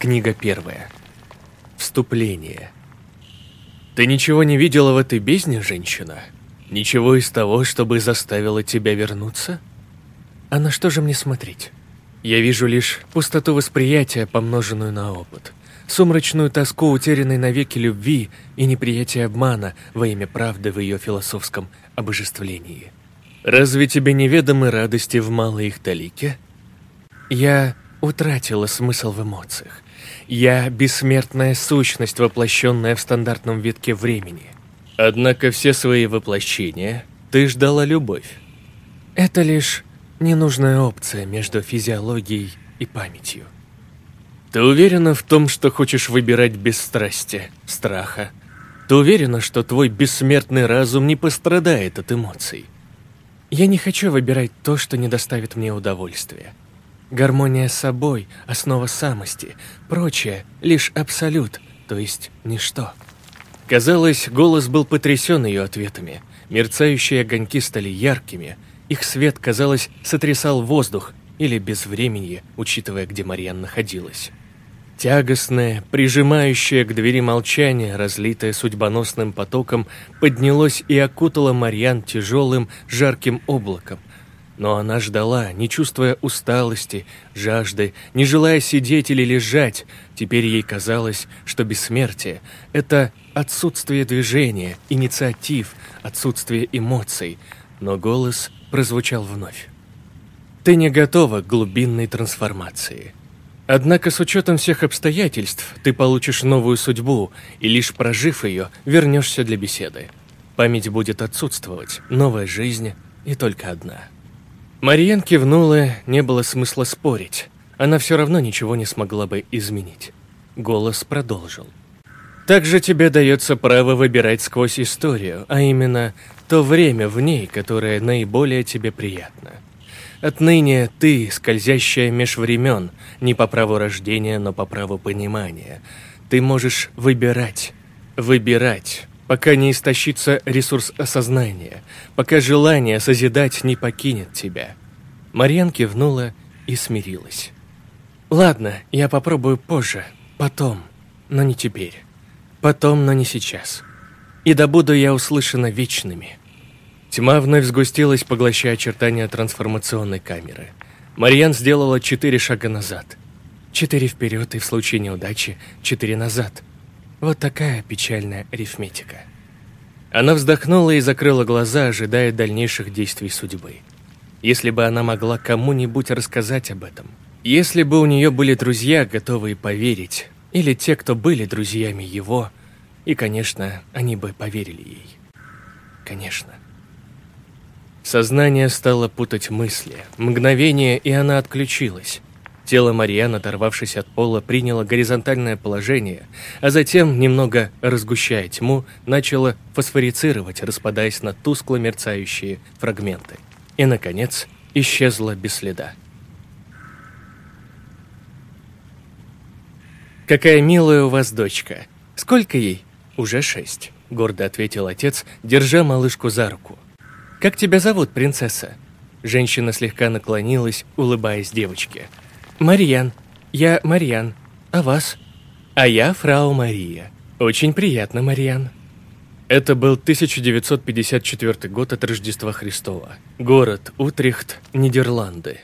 Книга первая. Вступление. Ты ничего не видела в этой бездне, женщина? Ничего из того, чтобы заставило тебя вернуться? А на что же мне смотреть? Я вижу лишь пустоту восприятия, помноженную на опыт, сумрачную тоску утерянной навеки любви и неприятие обмана во имя правды в ее философском обожествлении. Разве тебе неведомы радости в малой их талике? Я утратила смысл в эмоциях. Я — бессмертная сущность, воплощенная в стандартном витке времени. Однако все свои воплощения ты ждала любовь. Это лишь ненужная опция между физиологией и памятью. Ты уверена в том, что хочешь выбирать без страсти, страха? Ты уверена, что твой бессмертный разум не пострадает от эмоций? Я не хочу выбирать то, что не доставит мне удовольствия. Гармония с собой – основа самости, прочее – лишь абсолют, то есть ничто. Казалось, голос был потрясен ее ответами. Мерцающие огоньки стали яркими, их свет, казалось, сотрясал воздух или безвременье, учитывая, где Марьян находилась. Тягостное, прижимающее к двери молчание, разлитое судьбоносным потоком, поднялось и окутало Марьян тяжелым, жарким облаком, но она ждала, не чувствуя усталости, жажды, не желая сидеть или лежать. Теперь ей казалось, что бессмертие — это отсутствие движения, инициатив, отсутствие эмоций. Но голос прозвучал вновь. «Ты не готова к глубинной трансформации». Однако с учетом всех обстоятельств ты получишь новую судьбу, и лишь прожив ее, вернешься для беседы. Память будет отсутствовать, новая жизнь и только одна. Мариен кивнула, не было смысла спорить. Она все равно ничего не смогла бы изменить. Голос продолжил. Также тебе дается право выбирать сквозь историю, а именно то время в ней, которое наиболее тебе приятно. Отныне ты, скользящая меж времен, не по праву рождения, но по праву понимания. Ты можешь выбирать, выбирать, пока не истощится ресурс осознания, пока желание созидать не покинет тебя. Марьян кивнула и смирилась. «Ладно, я попробую позже, потом, но не теперь. Потом, но не сейчас. И да буду я услышана вечными». Тьма вновь сгустилась, поглощая очертания трансформационной камеры. Марьян сделала четыре шага назад. Четыре вперед и в случае неудачи четыре назад – вот такая печальная арифметика. Она вздохнула и закрыла глаза, ожидая дальнейших действий судьбы. Если бы она могла кому-нибудь рассказать об этом. Если бы у нее были друзья, готовые поверить. Или те, кто были друзьями его. И, конечно, они бы поверили ей. Конечно. Сознание стало путать мысли. Мгновение, и она отключилась. Тело Мариан, оторвавшись от пола, приняло горизонтальное положение, а затем, немного разгущая тьму, начало фосфорицировать, распадаясь на тускло мерцающие фрагменты. И, наконец, исчезло без следа. «Какая милая у вас дочка! Сколько ей?» «Уже шесть», — гордо ответил отец, держа малышку за руку. «Как тебя зовут, принцесса?» Женщина слегка наклонилась, улыбаясь девочке. «Марьян. Я Марьян. А вас?» «А я фрау Мария. Очень приятно, Марьян». Это был 1954 год от Рождества Христова. Город Утрехт, Нидерланды.